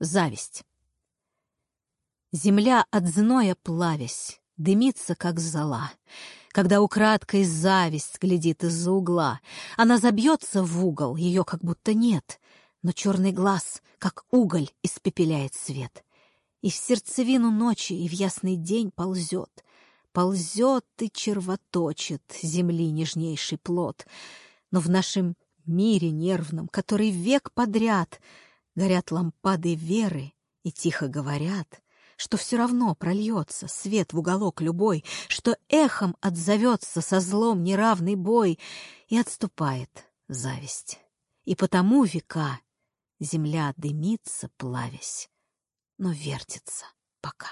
Зависть. Земля от зноя плавясь, дымится, как зола. Когда украдкой зависть глядит из-за угла, она забьется в угол, ее как будто нет, но черный глаз, как уголь, испепеляет свет. И в сердцевину ночи, и в ясный день ползет, ползет и червоточит земли нежнейший плод. Но в нашем мире нервном, который век подряд горят лампады веры и тихо говорят, что все равно прольется свет в уголок любой, что эхом отзовется со злом неравный бой, и отступает зависть. И потому века земля дымится, плавясь, но вертится пока.